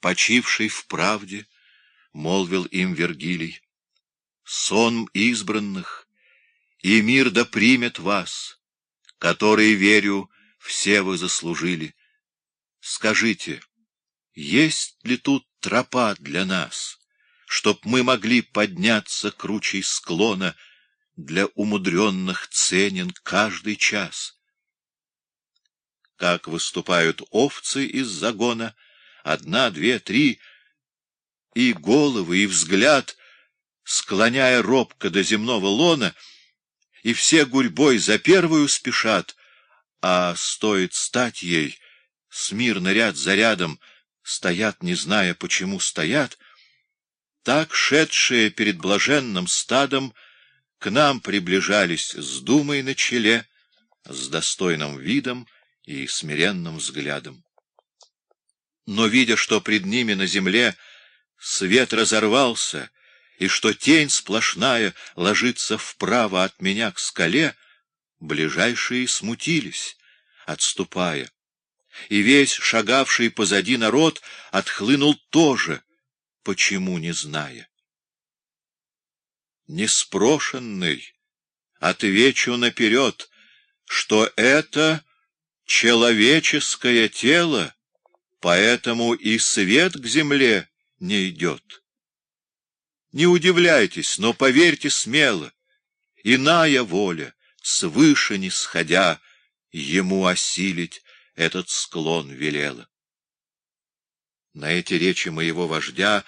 почивший в правде, — молвил им Вергилий, — сон избранных, и мир да примет вас, который, верю, все вы заслужили. Скажите, есть ли тут тропа для нас, чтоб мы могли подняться кручей склона, для умудренных ценен каждый час? Как выступают овцы из загона, одна, две, три, и головы, и взгляд, склоняя робко до земного лона, и все гурьбой за первую спешат, а стоит стать ей, смирно ряд за рядом, стоят, не зная, почему стоят, так, шедшие перед блаженным стадом, к нам приближались с думой на челе, с достойным видом и смиренным взглядом. Но, видя, что пред ними на земле свет разорвался, и что тень сплошная ложится вправо от меня к скале, ближайшие смутились, отступая. И весь шагавший позади народ отхлынул тоже, почему не зная. Неспрошенный, отвечу наперед, что это человеческое тело, поэтому и свет к земле не идет. Не удивляйтесь, но поверьте смело, иная воля, свыше не сходя, ему осилить этот склон велела. На эти речи моего вождя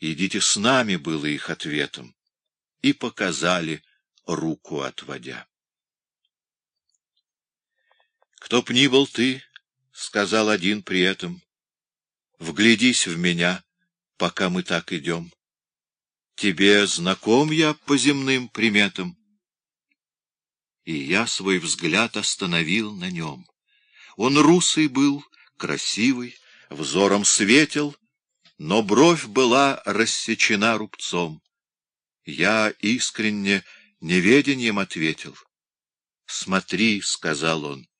«Идите с нами» было их ответом, и показали, руку отводя. «Кто б ни был ты», — сказал один при этом, — «вглядись в меня, пока мы так идем. Тебе знаком я по земным приметам?» И я свой взгляд остановил на нем. Он русый был, красивый, взором светел, но бровь была рассечена рубцом. Я искренне неведением ответил. «Смотри», — сказал он, —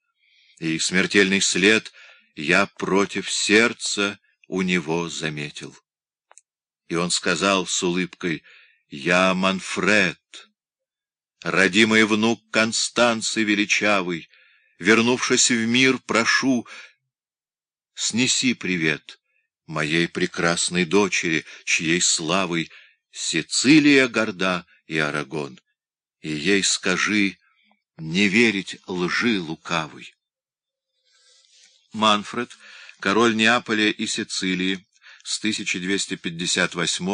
и смертельный след я против сердца у него заметил. И он сказал с улыбкой, «Я Манфред, родимый внук Констанции величавый, вернувшись в мир, прошу, снеси привет моей прекрасной дочери, чьей славой Сицилия горда и Арагон, и ей скажи не верить лжи лукавой. Манфред, король Неаполя и Сицилии, с 1258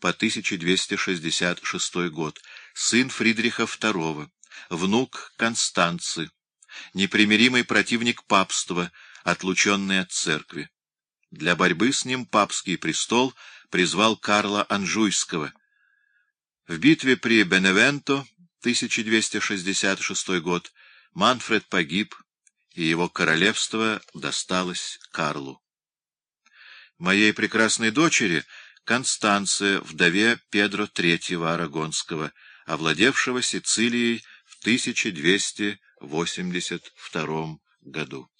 по 1266 год, сын Фридриха II, внук Констанцы, непримиримый противник папства, отлученный от церкви. Для борьбы с ним папский престол призвал Карла Анжуйского. В битве при Беневенто, 1266 год, Манфред погиб, и его королевство досталось Карлу. Моей прекрасной дочери Констанция, вдове Педро III Арагонского, овладевшего Сицилией в 1282 году.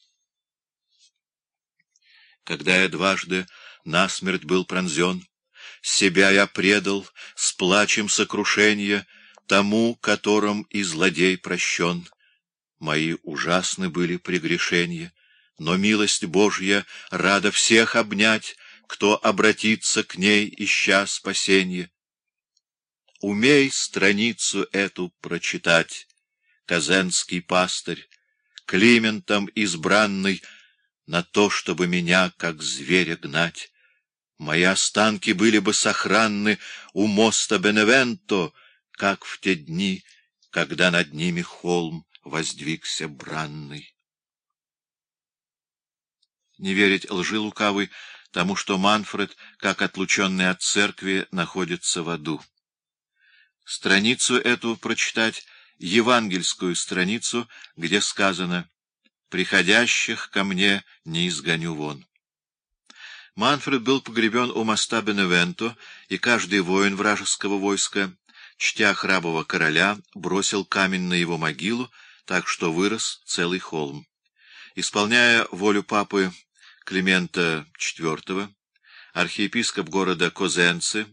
Когда я дважды насмерть был пронзен, себя я предал с плачем сокрушения тому, которым и злодей прощен. Мои ужасны были прегрешения, но милость Божья рада всех обнять, кто обратится к ней, ища спасенье. Умей страницу эту прочитать, Казенский пастырь, Климентом избранный, на то, чтобы меня, как зверя, гнать. Мои останки были бы сохранны у моста Беневенто, как в те дни, когда над ними холм воздвигся бранный. Не верить лжи лукавой тому, что Манфред, как отлученный от церкви, находится в аду. Страницу эту прочитать, евангельскую страницу, где сказано «Приходящих ко мне не изгоню вон». Манфред был погребен у моста Беневенто, и каждый воин вражеского войска, чтя храбого короля, бросил камень на его могилу, так что вырос целый холм. Исполняя волю папы Климента IV, архиепископ города Козенцы,